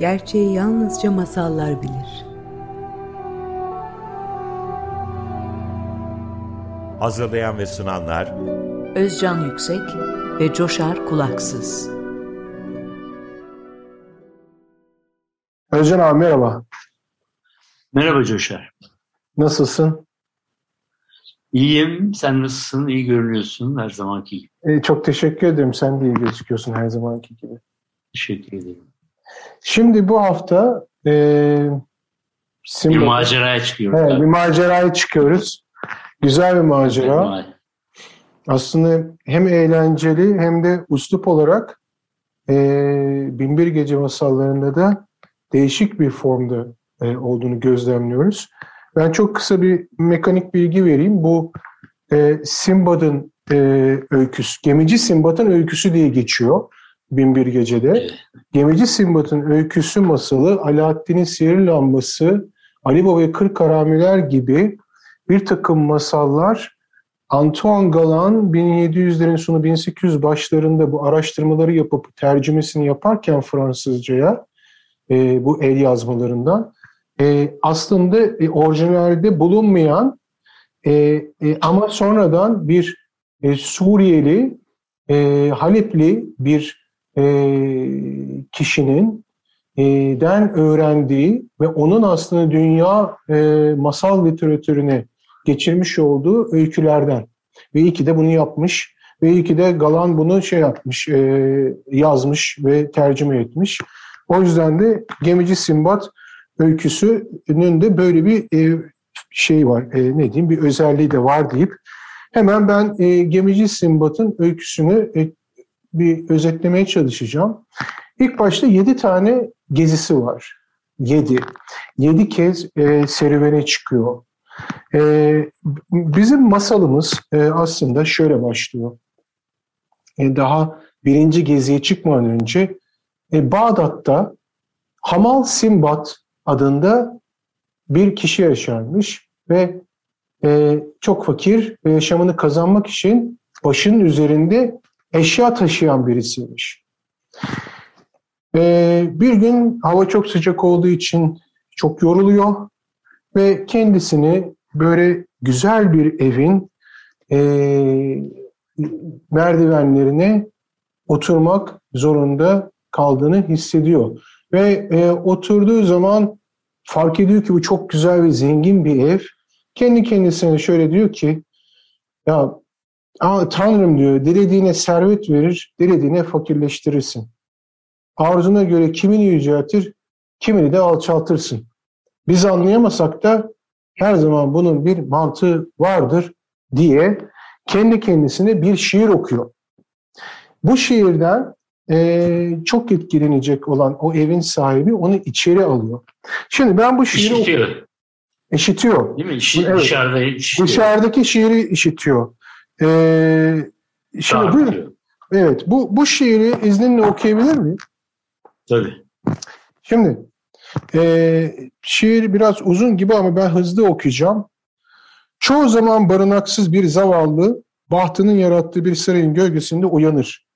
Gerçeği yalnızca masallar bilir. Hazırlayan ve sunanlar Özcan Yüksek ve Coşar Kulaksız. Özcan abi merhaba. Merhaba Coşar. Nasılsın? İyiyim. Sen nasılsın? İyi görünüyorsun her zamanki gibi. Ee, çok teşekkür ederim. Sen de iyi gözüküyorsun her zamanki gibi. Teşekkür ederim. Şimdi bu hafta e, Simba, bir maceraya çıkıyoruz. Evet, bir maceraya çıkıyoruz. Güzel bir macera. Aslında hem eğlenceli hem de uslup olarak e, Binbir Gece masallarında da değişik bir formda e, olduğunu gözlemliyoruz. Ben çok kısa bir mekanik bilgi vereyim. Bu e, Simbad'ın e, öyküsü, Gemici Simbad'ın öyküsü diye geçiyor Binbir Gece'de. Gemici Simbad'ın öyküsü masalı Alaaddin'in sihir lambası, Ali Baba ve Kırk Karamiler gibi bir takım masallar Antoine Galan 1700'lerin sonu 1800 başlarında bu araştırmaları yapıp tercümesini yaparken Fransızcaya e, bu el yazmalarından e, aslında e, orijinalde bulunmayan e, e, ama sonradan bir e, Suriyeli, e, Halepli bir kişinin e, den öğrendiği ve onun aslında dünya e, masal literatürüne geçirmiş olduğu öykülerden. Ve iyi ki de bunu yapmış. Ve iyi ki de Galan bunu şey yapmış, e, yazmış ve tercüme etmiş. O yüzden de Gemici Simbat öyküsünün de böyle bir e, şey var, e, ne diyeyim bir özelliği de var deyip hemen ben e, Gemici Simbat'ın öyküsünü e, bir özetlemeye çalışacağım. İlk başta yedi tane gezisi var. Yedi. Yedi kez e, serüvene çıkıyor. E, bizim masalımız e, aslında şöyle başlıyor. E, daha birinci geziye çıkmadan önce e, Bağdat'ta Hamal Simbat adında bir kişi yaşarmış ve e, çok fakir ve yaşamını kazanmak için başının üzerinde eşya taşıyan birisiymiş. E, bir gün hava çok sıcak olduğu için çok yoruluyor ve kendisini böyle güzel bir evin e, merdivenlerine oturmak zorunda kaldığını hissediyor. Ve e, oturduğu zaman fark ediyor ki bu çok güzel ve zengin bir ev. Kendi kendisine şöyle diyor ki ya Aa, Tanrım diyor dilediğine servet verir, dilediğine fakirleştirirsin. Arzuna göre kimini yüceltir, kimini de alçaltırsın. Biz anlayamasak da her zaman bunun bir mantığı vardır diye kendi kendisine bir şiir okuyor. Bu şiirden e, çok etkilenecek olan o evin sahibi onu içeri alıyor. Şimdi ben bu şiiri işitiyor. İşitiyor. Değil mi? İşi, evet. Dışarıda işitiyor. Dışarıdaki şiiri işitiyor. Ee, şimdi Daha buyurun. Evet, bu, bu şiiri izninle okuyabilir miyim? Tabii. Şimdi e, şiir biraz uzun gibi ama ben hızlı okuyacağım. Çoğu zaman barınaksız bir zavallı bahtının yarattığı bir sarayın gölgesinde uyanır.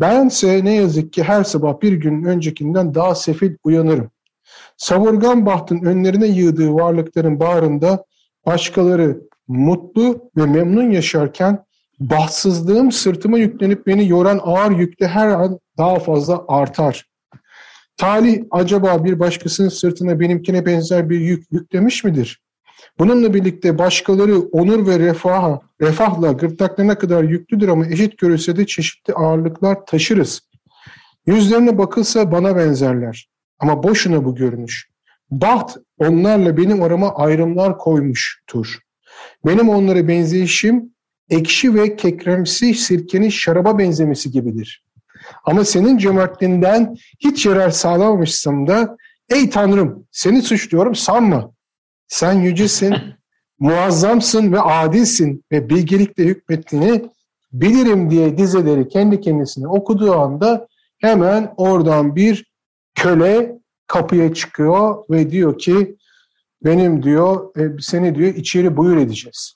Bense ne yazık ki her sabah bir gün öncekinden daha sefil uyanırım. Savurgan bahtın önlerine yığdığı varlıkların bağrında başkaları mutlu ve memnun yaşarken bahtsızlığım sırtıma yüklenip beni yoran ağır yükte her an daha fazla artar. Talih acaba bir başkasının sırtına benimkine benzer bir yük yüklemiş midir? Bununla birlikte başkaları onur ve refaha, refahla gırtlaklarına kadar yüklüdür ama eşit görülse de çeşitli ağırlıklar taşırız. Yüzlerine bakılsa bana benzerler. Ama boşuna bu görünüş. Baht onlarla benim arama ayrımlar koymuştur. Benim onlara benzeyişim ekşi ve kekremsi sirkenin şaraba benzemesi gibidir. Ama senin cömertliğinden hiç yarar sağlamamışsam da ey Tanrım seni suçluyorum sanma. Sen yücesin, muazzamsın ve adilsin ve bilgelikle hükmettiğini bilirim diye dizeleri kendi kendisine okuduğu anda hemen oradan bir köle kapıya çıkıyor ve diyor ki benim diyor e, seni diyor içeri buyur edeceğiz.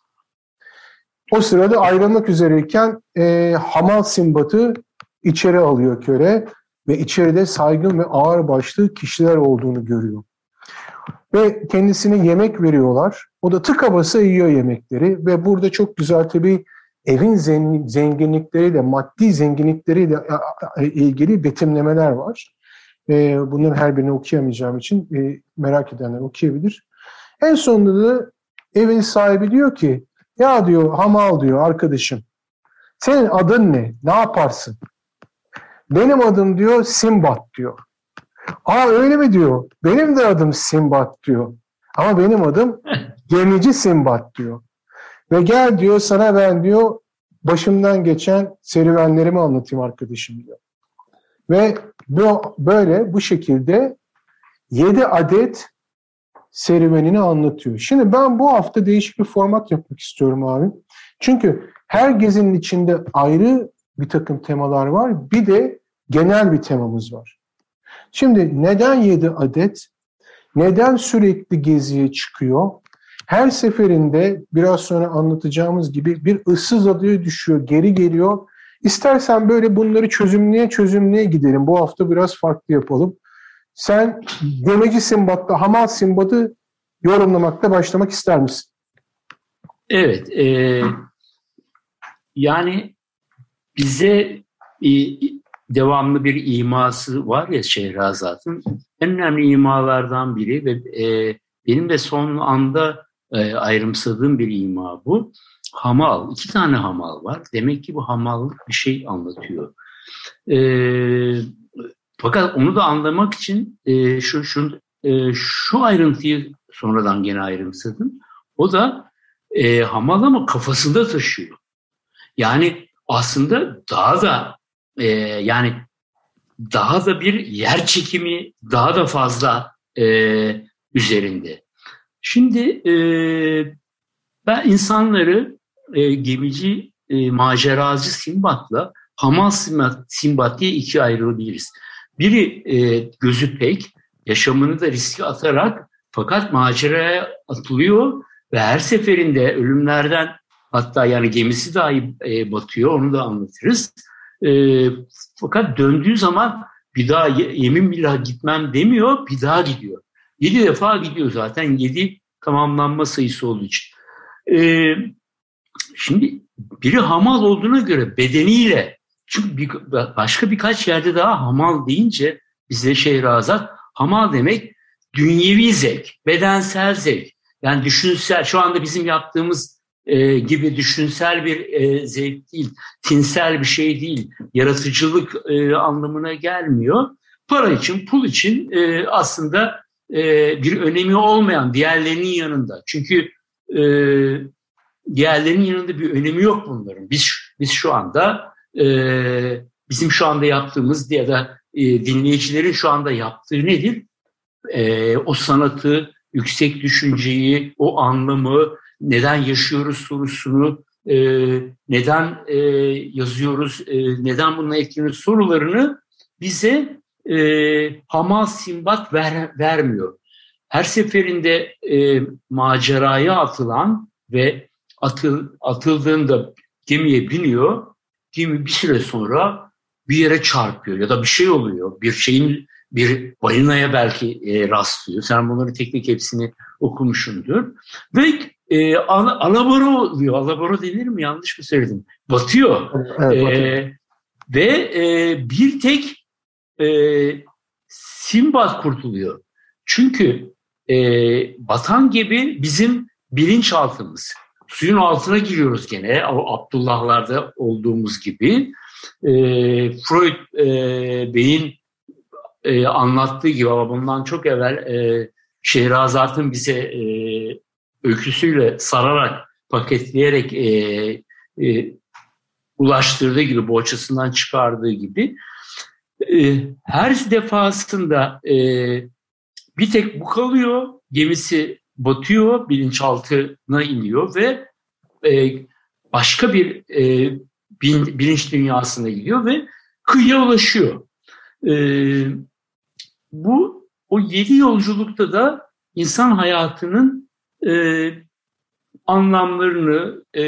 O sırada ayrılmak üzereyken e, Hamal Simbat'ı içeri alıyor köle ve içeride saygın ve ağır başlı kişiler olduğunu görüyor. Ve kendisine yemek veriyorlar. O da tıka basa yiyor yemekleri ve burada çok güzel tabii evin zenginlikleriyle, maddi zenginlikleriyle ilgili betimlemeler var. Bunların her birini okuyamayacağım için e, merak edenler okuyabilir. En sonunda da evin sahibi diyor ki, ya diyor hamal diyor arkadaşım, senin adın ne? Ne yaparsın? Benim adım diyor Simbat diyor. Aa öyle mi diyor? Benim de adım Simbat diyor. Ama benim adım gemici Simbat diyor. Ve gel diyor sana ben diyor başımdan geçen serüvenlerimi anlatayım arkadaşım diyor. Ve bu, böyle bu şekilde 7 adet serüvenini anlatıyor. Şimdi ben bu hafta değişik bir format yapmak istiyorum abi. Çünkü her gezinin içinde ayrı bir takım temalar var. Bir de genel bir temamız var. Şimdi neden 7 adet? Neden sürekli geziye çıkıyor? Her seferinde biraz sonra anlatacağımız gibi bir ıssız adaya düşüyor, geri geliyor. İstersen böyle bunları çözümleye çözümleye gidelim. Bu hafta biraz farklı yapalım. Sen demeci Simbat'ta Hamal Simbat'ı yorumlamakta başlamak ister misin? Evet. E, yani bize e, devamlı bir iması var ya Şehrazat'ın. En önemli imalardan biri ve e, benim de son anda e, ayrımsadığım bir ima bu. Hamal, iki tane hamal var. Demek ki bu hamallık bir şey anlatıyor. E, fakat onu da anlamak için e, şu, şu, e, şu ayrıntıyı sonradan gene ayrımsadım. O da e, hamal ama kafasında taşıyor. Yani aslında daha da e, yani daha da bir yer çekimi daha da fazla e, üzerinde. Şimdi e, ben insanları e, gemici e, maceracı Simbat'la Hamal Simbat, Simbat diye ikiye ayrılabiliriz. Biri e, gözü pek, yaşamını da riske atarak fakat maceraya atılıyor ve her seferinde ölümlerden hatta yani gemisi dahi e, batıyor onu da anlatırız. E, fakat döndüğü zaman bir daha yemin billah gitmem demiyor, bir daha gidiyor. Yedi defa gidiyor zaten, yedi tamamlanma sayısı olduğu için. E, şimdi biri hamal olduğuna göre bedeniyle, çünkü bir, başka birkaç yerde daha hamal deyince bize Şehrazat, hamal demek dünyevi zevk, bedensel zevk. Yani düşünsel, şu anda bizim yaptığımız e, gibi düşünsel bir e, zevk değil, tinsel bir şey değil, yaratıcılık e, anlamına gelmiyor. Para için, pul için e, aslında e, bir önemi olmayan diğerlerinin yanında. Çünkü e, diğerlerinin yanında bir önemi yok bunların. Biz biz şu anda e, bizim şu anda yaptığımız ya da e, dinleyicilerin şu anda yaptığı nedir? E, o sanatı, yüksek düşünceyi, o anlamı, neden yaşıyoruz sorusunu, e, neden e, yazıyoruz, e, neden bununla etkileniyoruz sorularını bize e, Hamal Simbat ver, vermiyor. Her seferinde e, maceraya atılan ve atıl, atıldığında gemiye biniyor, gemi bir süre sonra bir yere çarpıyor ya da bir şey oluyor. Bir şeyin bir balinaya belki e, rastlıyor. Sen bunları teknik hepsini okumuşsundur. Ve e, alabora oluyor. Alabora denir mi? Yanlış mı söyledim? Batıyor. Evet, e, ve e, bir tek e, Simbat kurtuluyor. Çünkü e, batan gibi bizim bilinçaltımız. Suyun altına giriyoruz gene. Abdullahlarda olduğumuz gibi. E, Freud e, beyin e, anlattığı gibi ama bundan çok evvel e, Şehrazat'ın bize e, öyküsüyle sararak, paketleyerek e, e, ulaştırdığı gibi, boğaçasından çıkardığı gibi e, her defasında e, bir tek bu kalıyor, gemisi batıyor, bilinçaltına iniyor ve e, başka bir e, bilinç dünyasına gidiyor ve kıyıya ulaşıyor. E, bu o yedi yolculukta da insan hayatının e, anlamlarını, e,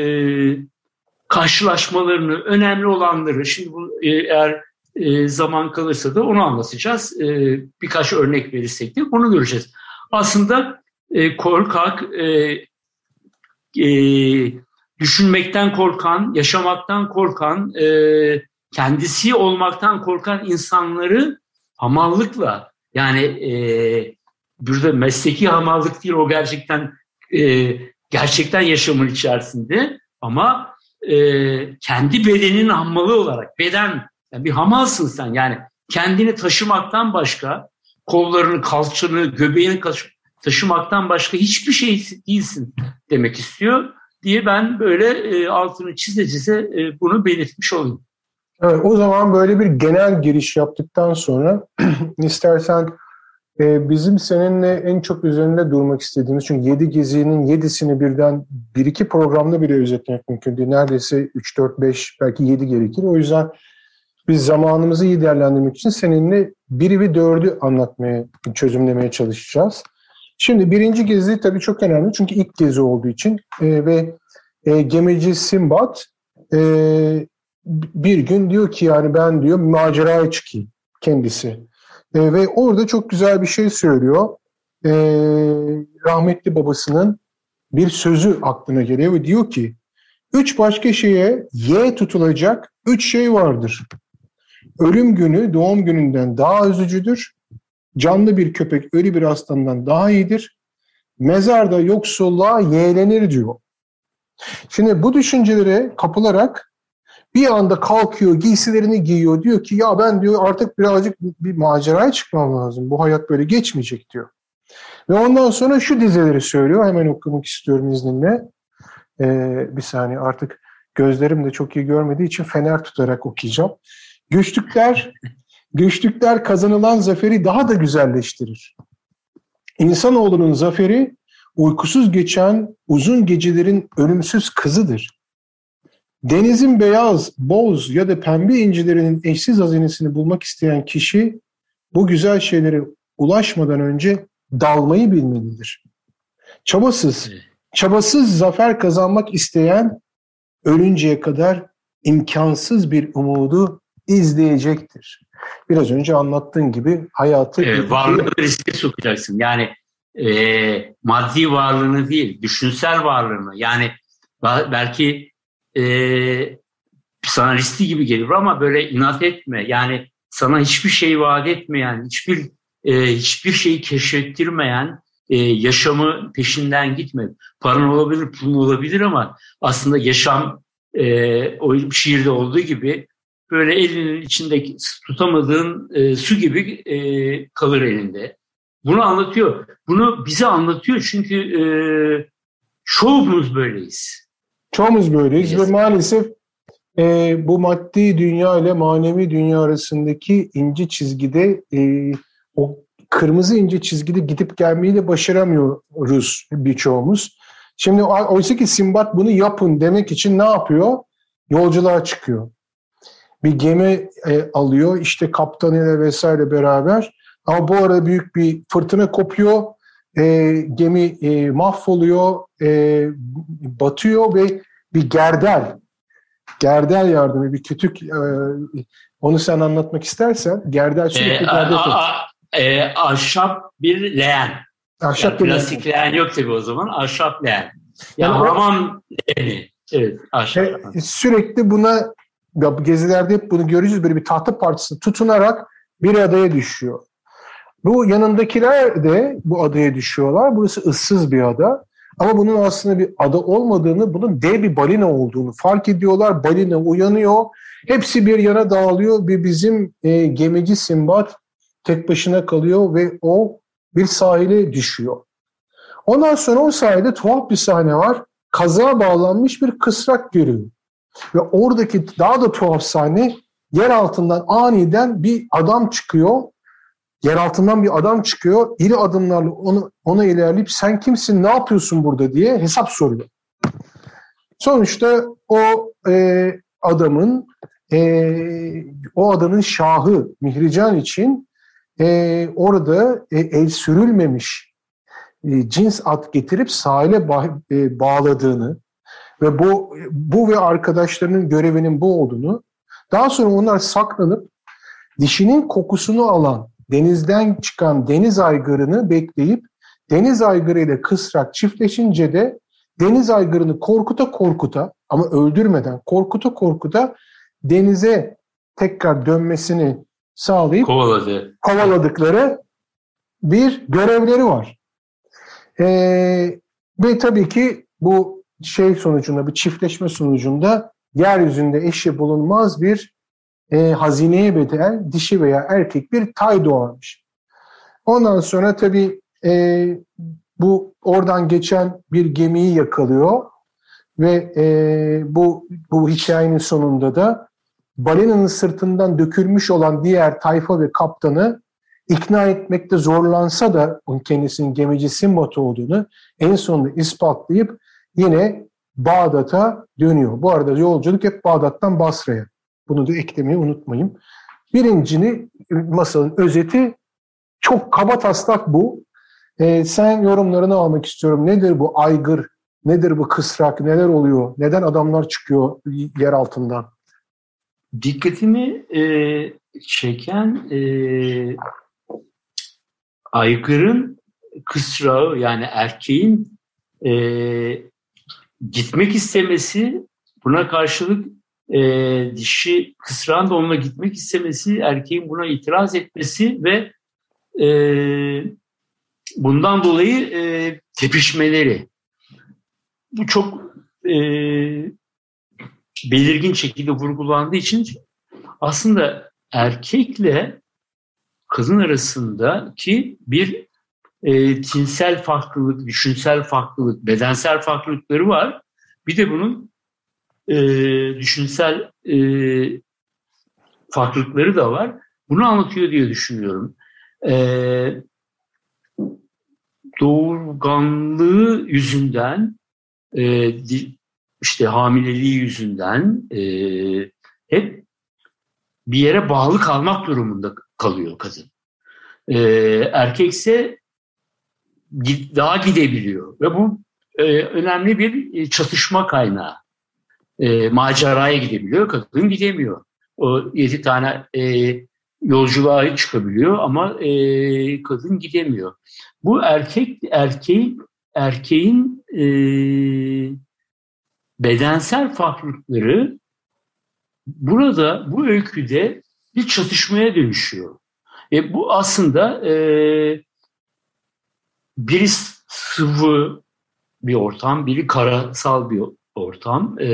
karşılaşmalarını, önemli olanları, şimdi bu e, eğer e, zaman kalırsa da onu anlatacağız. E, birkaç örnek verirsek de onu göreceğiz. Aslında e, korkak, e, e, düşünmekten korkan, yaşamaktan korkan, e, kendisi olmaktan korkan insanları hamallıkla yani e, burada mesleki hamallık değil o gerçekten e, gerçekten yaşamın içerisinde ama e, kendi bedenin hammalı olarak beden yani bir hamalsın sen yani kendini taşımaktan başka kollarını, kalçanı, göbeğini taşımaktan başka hiçbir şey değilsin demek istiyor diye ben böyle e, altını çize çize e, bunu belirtmiş olayım. Evet, o zaman böyle bir genel giriş yaptıktan sonra istersen e, bizim seninle en çok üzerinde durmak istediğimiz çünkü 7 gezinin 7'sini birden 1-2 programda bile özetlemek mümkün değil. Neredeyse 3, 4, 5 belki 7 gerekir. O yüzden biz zamanımızı iyi değerlendirmek için seninle biri ve dördü anlatmaya, çözümlemeye çalışacağız. Şimdi birinci gezi tabii çok önemli çünkü ilk gezi olduğu için e, ve e, gemici Simbat e, bir gün diyor ki yani ben diyor maceraya çıkayım kendisi. E, ve orada çok güzel bir şey söylüyor. E, rahmetli babasının bir sözü aklına geliyor ve diyor ki üç başka şeye Y tutulacak üç şey vardır. Ölüm günü doğum gününden daha üzücüdür. Canlı bir köpek ölü bir aslandan daha iyidir. Mezarda yoksulluğa yeğlenir diyor. Şimdi bu düşüncelere kapılarak bir anda kalkıyor, giysilerini giyiyor. Diyor ki ya ben diyor artık birazcık bir maceraya çıkmam lazım. Bu hayat böyle geçmeyecek diyor. Ve ondan sonra şu dizeleri söylüyor. Hemen okumak istiyorum izninle. Ee, bir saniye artık gözlerim de çok iyi görmediği için fener tutarak okuyacağım. Güçlükler, güçlükler kazanılan zaferi daha da güzelleştirir. İnsanoğlunun zaferi uykusuz geçen uzun gecelerin ölümsüz kızıdır. Denizin beyaz, boz ya da pembe incilerinin eşsiz hazinesini bulmak isteyen kişi bu güzel şeylere ulaşmadan önce dalmayı bilmelidir. Çabasız, çabasız zafer kazanmak isteyen ölünceye kadar imkansız bir umudu izleyecektir. Biraz önce anlattığın gibi hayatı... Evet, varlığını riske sokacaksın. Yani e, maddi varlığını değil, düşünsel varlığını. Yani belki e, sana riskli gibi gelir ama böyle inat etme. Yani sana hiçbir şey vaat etmeyen, hiçbir e, hiçbir şeyi keşfettirmeyen e, yaşamı peşinden gitme. Paran olabilir, pulun olabilir ama aslında yaşam e, o şiirde olduğu gibi böyle elinin içinde tutamadığın e, su gibi e, kalır elinde. Bunu anlatıyor. Bunu bize anlatıyor çünkü e, çoğumuz böyleyiz. Çoğumuz böyleyiz yes. ve maalesef e, bu maddi dünya ile manevi dünya arasındaki ince çizgide e, o kırmızı ince çizgide gidip gelmeyi de başaramıyoruz birçoğumuz. Şimdi oysa ki Simbat bunu yapın demek için ne yapıyor? Yolculuğa çıkıyor bir gemi e, alıyor. İşte kaptanıyla vesaire beraber. Ama bu arada büyük bir fırtına kopuyor. E, gemi e, mahvoluyor e, batıyor ve bir gerdel gerdel yardımı bir kütük e, onu sen anlatmak istersen gerdel sürekli e, gerdel a, a, e, ahşap bir leğen. Ahşap yani bir plastik leğen. leğen yok tabii o zaman ahşap leğen. Yani, yani hamam leğeni evet e, sürekli buna gezilerde hep bunu göreceğiz. Böyle bir tahta parçası tutunarak bir adaya düşüyor. Bu yanındakiler de bu adaya düşüyorlar. Burası ıssız bir ada. Ama bunun aslında bir ada olmadığını, bunun dev bir balina olduğunu fark ediyorlar. Balina uyanıyor. Hepsi bir yana dağılıyor ve bizim e, gemici Simbat tek başına kalıyor ve o bir sahile düşüyor. Ondan sonra o sahilde tuhaf bir sahne var. Kaza bağlanmış bir kısrak görüyor. Ve oradaki daha da tuhaf sahne yer altından aniden bir adam çıkıyor. Yer altından bir adam çıkıyor. İri adımlarla onu, ona ilerleyip sen kimsin ne yapıyorsun burada diye hesap soruyor. Sonuçta o e, adamın e, o adanın şahı Mihrican için e, orada e, el sürülmemiş e, cins at getirip sahile ba- e, bağladığını ve bu bu ve arkadaşlarının görevinin bu olduğunu daha sonra onlar saklanıp dişinin kokusunu alan denizden çıkan deniz aygırını bekleyip deniz aygırı ile kısrak çiftleşince de deniz aygırını korkuta korkuta ama öldürmeden korkuta korkuta denize tekrar dönmesini sağlayıp Kovaladı. kovaladıkları bir görevleri var. Ee, ve tabii ki bu şey sonucunda, bir çiftleşme sonucunda yeryüzünde eşi bulunmaz bir e, hazineye bedel dişi veya erkek bir tay doğarmış. Ondan sonra tabii e, bu oradan geçen bir gemiyi yakalıyor ve e, bu bu hikayenin sonunda da balinanın sırtından dökülmüş olan diğer tayfa ve kaptanı ikna etmekte zorlansa da kendisinin gemici Simbad olduğunu en sonunda ispatlayıp yine Bağdat'a dönüyor. Bu arada yolculuk hep Bağdat'tan Basra'ya. Bunu da eklemeyi unutmayın. Birincini masalın özeti çok kaba taslak bu. Ee, sen yorumlarını almak istiyorum. Nedir bu aygır? Nedir bu kısrak? Neler oluyor? Neden adamlar çıkıyor yer altından? Dikkatimi e, çeken e, aygırın kısrağı yani erkeğin e, gitmek istemesi buna karşılık e, dişi kısrağın da onunla gitmek istemesi erkeğin buna itiraz etmesi ve e, bundan dolayı e, tepişmeleri. Bu çok e, belirgin şekilde vurgulandığı için aslında erkekle kadın arasındaki bir e, tinsel farklılık, düşünsel farklılık, bedensel farklılıkları var. Bir de bunun e, düşünsel e, farklılıkları da var. Bunu anlatıyor diye düşünüyorum. E, doğurganlığı yüzünden, e, işte hamileliği yüzünden e, hep bir yere bağlı kalmak durumunda kalıyor kadın. E, erkekse daha gidebiliyor ve bu e, önemli bir çatışma kaynağı. E, maceraya gidebiliyor, kadın gidemiyor. O yedi tane e, yolculuğa çıkabiliyor ama e, kadın gidemiyor. Bu erkek erkeğin erkeğin e, bedensel farklılıkları burada bu öyküde bir çatışmaya dönüşüyor. E, bu aslında e, biri sıvı bir ortam, biri karasal bir ortam. E,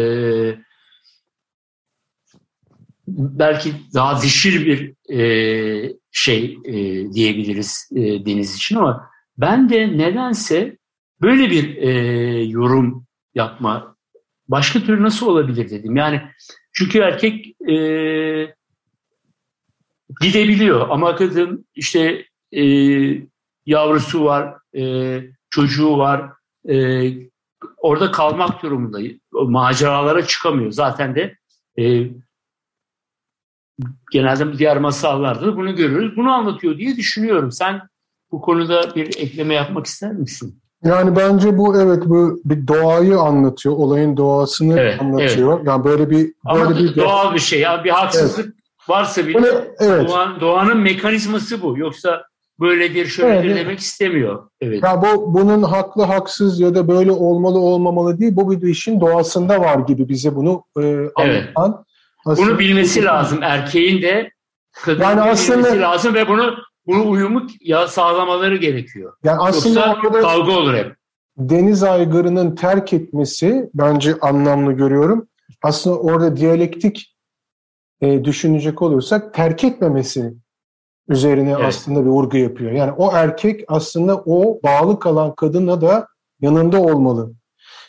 belki daha dişil bir e, şey e, diyebiliriz e, deniz için ama ben de nedense böyle bir e, yorum yapma başka türlü nasıl olabilir dedim. Yani çünkü erkek e, gidebiliyor ama kadın işte e, yavrusu var, e, çocuğu var, e, orada kalmak durumunda. Maceralara çıkamıyor. Zaten de e, genelde diğer masallarda da bunu görürüz. Bunu anlatıyor diye düşünüyorum. Sen bu konuda bir ekleme yapmak ister misin? Yani bence bu evet bu bir doğayı anlatıyor, olayın doğasını evet, anlatıyor. Evet. Yani böyle bir böyle Ama bir doğal bir şey. Yani bir haksızlık evet. varsa bile evet. doğan, doğanın mekanizması bu. Yoksa böyledir, şöyledir evet. demek istemiyor. Evet. Ya bu bunun haklı, haksız ya da böyle olmalı, olmamalı değil. Bu bir işin doğasında var gibi bize bunu e, evet. anlatan. Aslında, bunu bilmesi lazım. Erkeğin de kadının yani aslında, bilmesi lazım ve bunu bunu uyumu ya sağlamaları gerekiyor. Yani aslında Yoksa kavga olur hep. Deniz aygırının terk etmesi bence anlamlı görüyorum. Aslında orada diyalektik e, düşünecek olursak terk etmemesi üzerine evet. aslında bir vurgu yapıyor. Yani o erkek aslında o bağlı kalan kadına da yanında olmalı.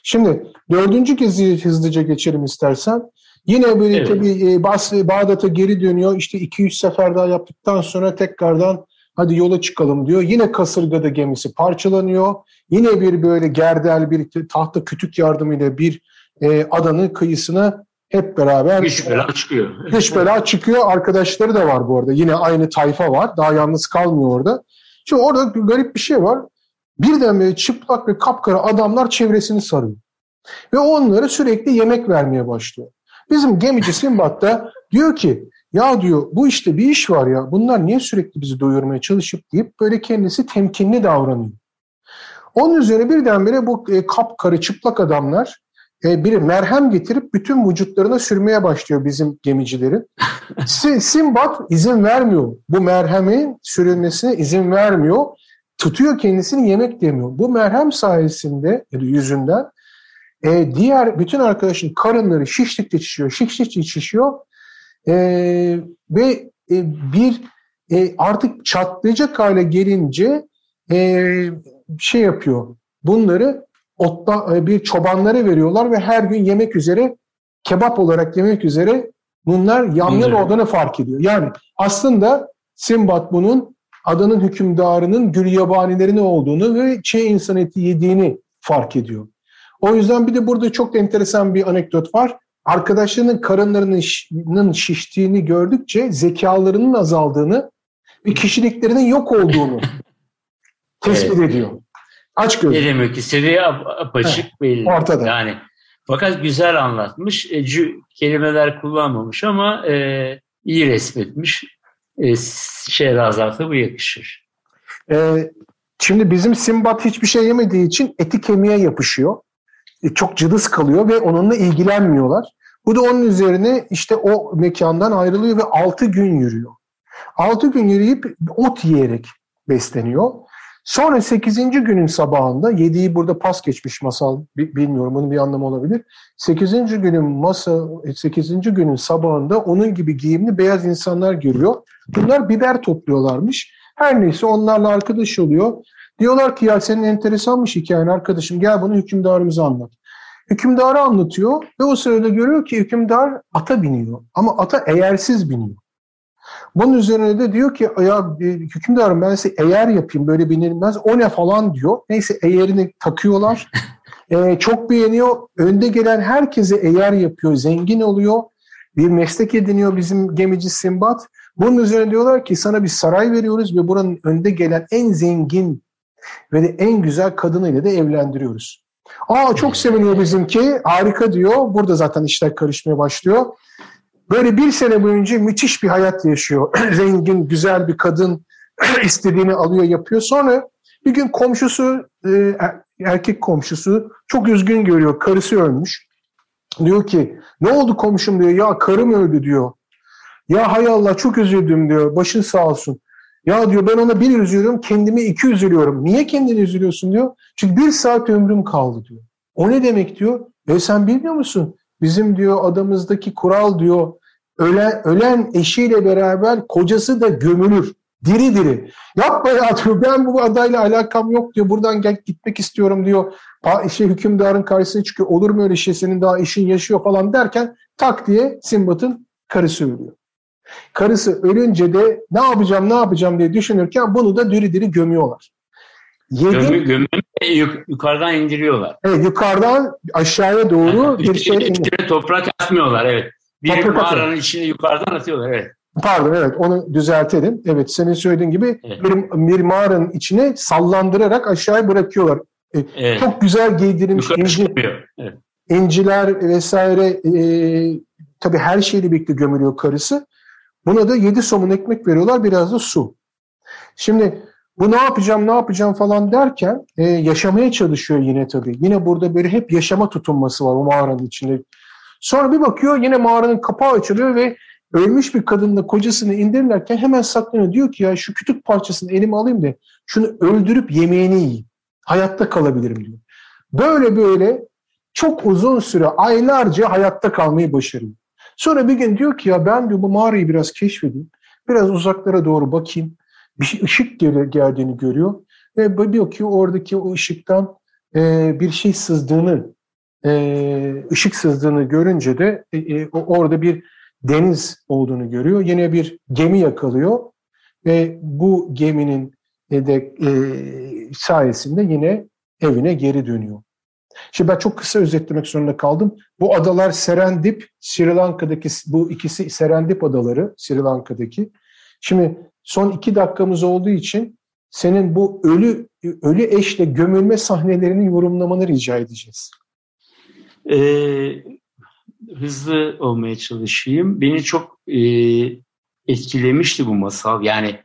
Şimdi dördüncü kez hızlıca geçelim istersen. Yine böyle evet. tabii e, Bas, Bağdat'a geri dönüyor. İşte 2-3 sefer daha yaptıktan sonra tekrardan hadi yola çıkalım diyor. Yine kasırgada gemisi parçalanıyor. Yine bir böyle gerdel bir tahta kütük yardımıyla bir e, adanın kıyısına hep beraber Güç bela çıkıyor. Güç bela çıkıyor. Arkadaşları da var bu arada. Yine aynı tayfa var. Daha yalnız kalmıyor orada. Şimdi orada garip bir şey var. Birden böyle çıplak ve kapkara adamlar çevresini sarıyor. Ve onlara sürekli yemek vermeye başlıyor. Bizim gemici Simbat da diyor ki ya diyor bu işte bir iş var ya bunlar niye sürekli bizi doyurmaya çalışıp deyip böyle kendisi temkinli davranıyor. Onun üzerine birdenbire bu e, kapkarı çıplak adamlar e, biri merhem getirip bütün vücutlarına sürmeye başlıyor bizim gemicilerin. Simbat izin vermiyor. Bu merhemin sürülmesine izin vermiyor. Tutuyor kendisini yemek demiyor. Bu merhem sayesinde yüzünden e, diğer bütün arkadaşın karınları şiştikçe şişiyor, şiştikçe şişiyor e, ve e, bir e, artık çatlayacak hale gelince e, şey yapıyor. Bunları otta, e, bir çobanlara veriyorlar ve her gün yemek üzere kebap olarak yemek üzere bunlar yamyam olduğunu fark ediyor. Yani aslında Simbat bunun adanın hükümdarının gül yabanileri olduğunu ve çiğ insan eti yediğini fark ediyor. O yüzden bir de burada çok da enteresan bir anekdot var. Arkadaşlarının karınlarının şiştiğini gördükçe zekalarının azaldığını ve kişiliklerinin yok olduğunu tespit evet. ediyor. Aç gözlü. Ne demek istediği apaçık Heh, belli. Ortada. Yani fakat güzel anlatmış. E, kelimeler kullanmamış ama e, iyi resmetmiş. E, Şehrazat'a bu yakışır. E, şimdi bizim Simbat hiçbir şey yemediği için eti kemiğe yapışıyor. E, çok cılız kalıyor ve onunla ilgilenmiyorlar. Bu da onun üzerine işte o mekandan ayrılıyor ve 6 gün yürüyor. 6 gün yürüyüp ot yiyerek besleniyor. Sonra 8. günün sabahında, 7'yi burada pas geçmiş masal, bilmiyorum bunun bir anlamı olabilir. 8. günün masa 8. günün sabahında onun gibi giyimli beyaz insanlar görüyor. Bunlar biber topluyorlarmış. Her neyse onlarla arkadaş oluyor. Diyorlar ki ya senin enteresanmış hikayen arkadaşım gel bunu hükümdarımıza anlat. Hükümdarı anlatıyor ve o sırada görüyor ki hükümdar ata biniyor. Ama ata eğersiz biniyor. Bunun üzerine de diyor ki ya e, hükümdarım ben size eğer yapayım böyle binilmez. O ne falan diyor. Neyse eğerini takıyorlar. ee, çok beğeniyor. Önde gelen herkese eğer yapıyor. Zengin oluyor. Bir meslek ediniyor bizim gemici Simbat. Bunun üzerine diyorlar ki sana bir saray veriyoruz ve buranın önde gelen en zengin ve de en güzel kadınıyla da evlendiriyoruz. Aa çok seviniyor bizimki. Harika diyor. Burada zaten işler karışmaya başlıyor. Böyle bir sene boyunca müthiş bir hayat yaşıyor. Zengin, güzel bir kadın istediğini alıyor, yapıyor. Sonra bir gün komşusu, e, er, erkek komşusu çok üzgün görüyor. Karısı ölmüş. Diyor ki ne oldu komşum diyor. Ya karım öldü diyor. Ya hay Allah çok üzüldüm diyor. Başın sağ olsun. Ya diyor ben ona bir üzülüyorum kendime iki üzülüyorum. Niye kendini üzülüyorsun diyor. Çünkü bir saat ömrüm kaldı diyor. O ne demek diyor. E sen bilmiyor musun? Bizim diyor adamızdaki kural diyor ölen, ölen eşiyle beraber kocası da gömülür. Diri diri. Yapma ya diyor ben bu adayla alakam yok diyor. Buradan gel, gitmek istiyorum diyor. Şey, hükümdarın karşısına çıkıyor. Olur mu öyle şey senin daha eşin yaşıyor falan derken tak diye Simbat'ın karısı ölüyor. Karısı ölünce de ne yapacağım ne yapacağım diye düşünürken bunu da diri diri gömüyorlar. Yedi, Gömü, yukarıdan indiriyorlar. Evet yukarıdan aşağıya doğru bir şey indiriyorlar. Toprak atmıyorlar evet. Bir Toprak mağaranın atıyor. içine yukarıdan atıyorlar evet. Pardon evet onu düzeltelim. Evet senin söylediğin gibi evet. bir, bir mağaranın içine sallandırarak aşağıya bırakıyorlar. E, evet. Çok güzel giydirilmiş inci, evet. inciler vesaire e, tabii her şeyle birlikte gömülüyor karısı. Buna da yedi somun ekmek veriyorlar biraz da su. Şimdi bu ne yapacağım ne yapacağım falan derken e, yaşamaya çalışıyor yine tabii. Yine burada böyle hep yaşama tutunması var o mağaranın içinde. Sonra bir bakıyor yine mağaranın kapağı açılıyor ve ölmüş bir kadınla kocasını indirirlerken hemen saklanıyor. Diyor ki ya şu kütük parçasını elime alayım da şunu öldürüp yemeğini yiyeyim. Hayatta kalabilirim diyor. Böyle böyle çok uzun süre aylarca hayatta kalmayı başarıyor. Sonra bir gün diyor ki ya ben diyor bu mağarayı biraz keşfedeyim. Biraz uzaklara doğru bakayım. Bir şey, ışık geldiğini görüyor. Ve diyor ki oradaki o ışıktan bir şey sızdığını, e, ışık sızdığını görünce de e, e, orada bir deniz olduğunu görüyor. Yine bir gemi yakalıyor ve bu geminin de e, sayesinde yine evine geri dönüyor. Şimdi ben çok kısa özetlemek zorunda kaldım. Bu adalar Serendip, Sri Lanka'daki bu ikisi Serendip adaları, Sri Lanka'daki. Şimdi son iki dakikamız olduğu için senin bu ölü ölü eşle gömülme sahnelerini yorumlamanı rica edeceğiz. Ee, hızlı olmaya çalışayım. Beni çok e, etkilemişti bu masal. Yani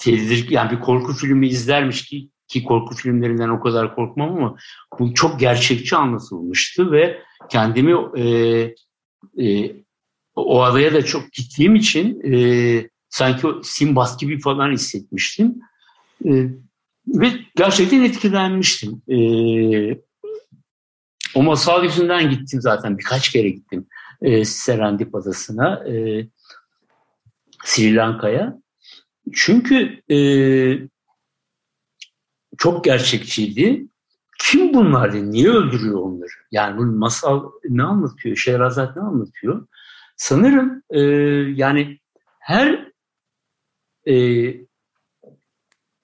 tedir, yani bir korku filmi izlermiş ki ki korku filmlerinden o kadar korkmam ama bu çok gerçekçi anlatılmıştı ve kendimi e, e, o adaya da çok gittiğim için e, sanki Simbas gibi falan hissetmiştim. E, ve gerçekten etkilenmiştim. E, o masal yüzünden gittim zaten. Birkaç kere gittim e, Serendip Adası'na, e, Sri Lanka'ya. Çünkü e, çok gerçekçiydi. Kim bunlar diye, niye öldürüyor onları? Yani bu masal ne anlatıyor, Şehrazat ne anlatıyor? Sanırım e, yani her e,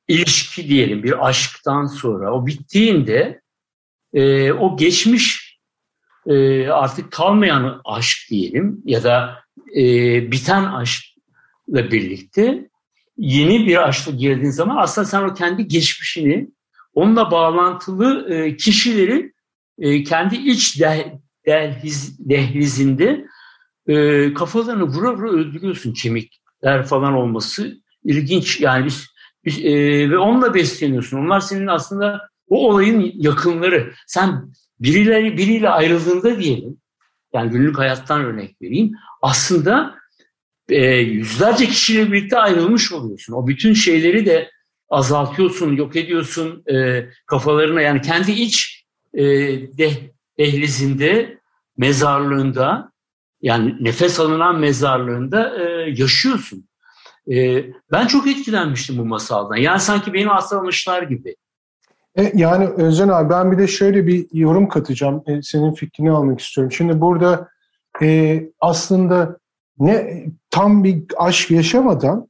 ilişki diyelim bir aşktan sonra o bittiğinde e, o geçmiş e, artık kalmayan aşk diyelim ya da e, biten aşkla birlikte yeni bir aşkla girdiğin zaman aslında sen o kendi geçmişini onunla bağlantılı e, kişilerin e, kendi iç dehliz, dehlizinde e, kafalarını vura vura öldürüyorsun. Kemikler falan olması ilginç. Yani biz, biz e, ve onunla besleniyorsun. Onlar senin aslında o olayın yakınları sen birileri biriyle ayrıldığında diyelim yani günlük hayattan örnek vereyim aslında e, yüzlerce kişiyle birlikte ayrılmış oluyorsun o bütün şeyleri de azaltıyorsun yok ediyorsun e, kafalarına yani kendi iç e, deh, dehlizinde mezarlığında yani nefes alınan mezarlığında e, yaşıyorsun. E, ben çok etkilenmiştim bu masaldan. Yani sanki beni hastalanmışlar gibi. E, yani Özcan abi ben bir de şöyle bir yorum katacağım. E, senin fikrini almak istiyorum. Şimdi burada e, aslında ne tam bir aşk yaşamadan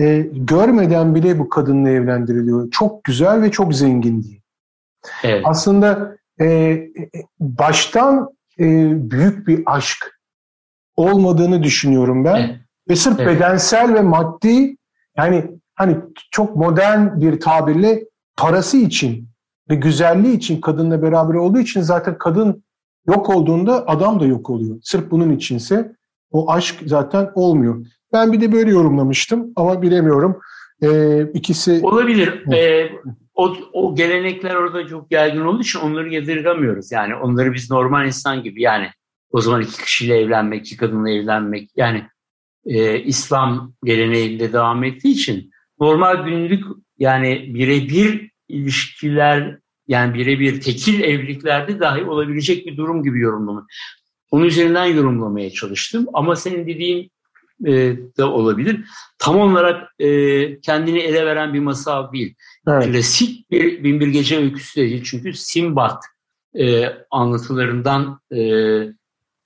e, görmeden bile bu kadınla evlendiriliyor. Çok güzel ve çok zengin diye. Evet. Aslında e, baştan e, büyük bir aşk olmadığını düşünüyorum ben. Evet. Ve sırf evet. bedensel ve maddi yani hani çok modern bir tabirle parası için ve güzelliği için kadınla beraber olduğu için zaten kadın yok olduğunda adam da yok oluyor. Sırf bunun içinse o aşk zaten olmuyor. Ben bir de böyle yorumlamıştım ama bilemiyorum. Ee, ikisi... Olabilir. Ee, o, o gelenekler orada çok yaygın olduğu için onları yadırgamıyoruz. Yani onları biz normal insan gibi yani o zaman iki kişiyle evlenmek, iki kadınla evlenmek yani e, İslam geleneğinde devam ettiği için normal günlük yani birebir ilişkiler yani birebir tekil evliliklerde dahi olabilecek bir durum gibi yorumlamak. Onun üzerinden yorumlamaya çalıştım ama senin dediğin e, de olabilir. Tam olarak e, kendini ele veren bir masal değil. Evet. Klasik bir Binbir Gece öyküsü değil. Çünkü Simbat e, anlatılarından e,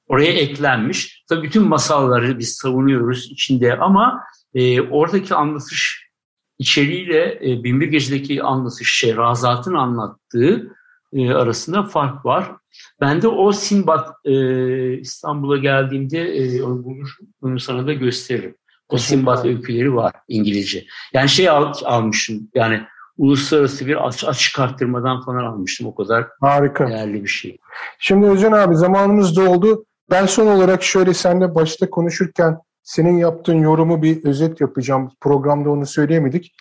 oraya eklenmiş. Tabii bütün masalları biz savunuyoruz içinde ama e, oradaki anlatış içeriğiyle e, Binbir Gece'deki anlatış Şehrazat'ın anlattığı e, arasında fark var. Ben de o Sinbad e, İstanbul'a geldiğimde e, onu bulur, onu sana da gösteririm. O Sinbad öyküleri var İngilizce. Yani şey al, almışım yani uluslararası bir aç, açık arttırmadan falan almıştım. O kadar Harika. değerli bir şey. Şimdi Özcan abi zamanımız doldu. Ben son olarak şöyle seninle başta konuşurken senin yaptığın yorumu bir özet yapacağım. Programda onu söyleyemedik.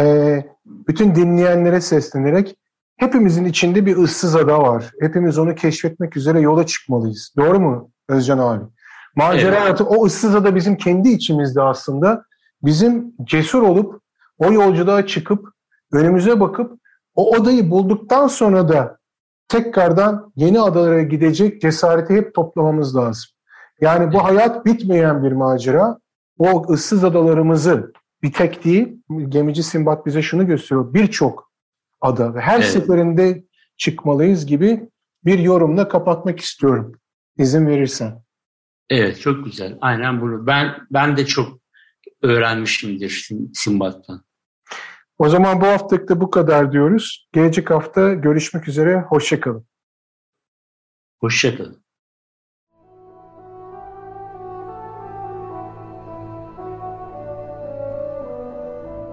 Ee, bütün dinleyenlere seslenerek hepimizin içinde bir ıssız ada var. Hepimiz onu keşfetmek üzere yola çıkmalıyız. Doğru mu Özcan abi? Macera evet. o ıssız ada bizim kendi içimizde aslında. Bizim cesur olup o yolculuğa çıkıp önümüze bakıp o odayı bulduktan sonra da tekrardan yeni adalara gidecek cesareti hep toplamamız lazım. Yani bu hayat bitmeyen bir macera. O ıssız adalarımızı bir tek değil, gemici Simbat bize şunu gösteriyor. Birçok ada ve her evet. seferinde çıkmalıyız gibi bir yorumla kapatmak istiyorum. İzin verirsen. Evet çok güzel. Aynen bunu. Ben ben de çok öğrenmişimdir Simbat'tan. O zaman bu haftalık da bu kadar diyoruz. Gelecek hafta görüşmek üzere. Hoşçakalın. Hoşçakalın.